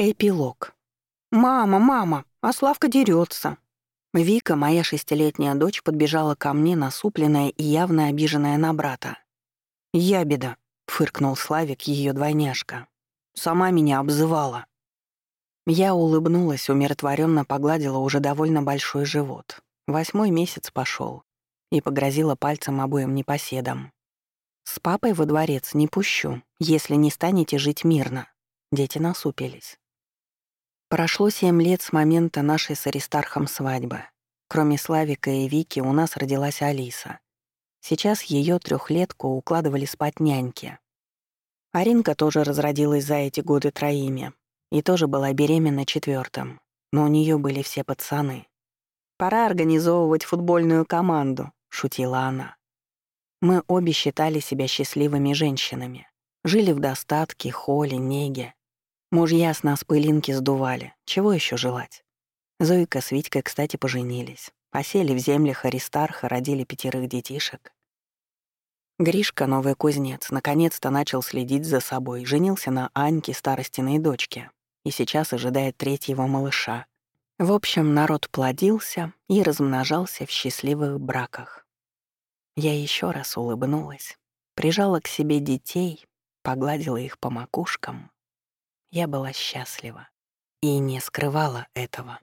Эпилог. «Мама, мама, а Славка дерется. Вика, моя шестилетняя дочь, подбежала ко мне, насупленная и явно обиженная на брата. «Ябеда», — фыркнул Славик, ее двойняшка. «Сама меня обзывала». Я улыбнулась, умиротворенно погладила уже довольно большой живот. Восьмой месяц пошел и погрозила пальцем обоим непоседам. «С папой во дворец не пущу, если не станете жить мирно». Дети насупились. Прошло семь лет с момента нашей с Аристархом свадьбы. Кроме Славика и Вики у нас родилась Алиса. Сейчас ее трехлетку укладывали спать няньки. Аринка тоже разродилась за эти годы троими и тоже была беременна четвертым, но у нее были все пацаны. «Пора организовывать футбольную команду», — шутила она. Мы обе считали себя счастливыми женщинами. Жили в достатке, холе, неге. Мужья с нас пылинки сдували. Чего еще желать? Зойка с Витькой, кстати, поженились. Посели в землях Аристарха, родили пятерых детишек. Гришка, новый кузнец, наконец-то начал следить за собой, женился на Аньке, старостиной дочке, и сейчас ожидает третьего малыша. В общем, народ плодился и размножался в счастливых браках. Я еще раз улыбнулась, прижала к себе детей, погладила их по макушкам. Я была счастлива и не скрывала этого.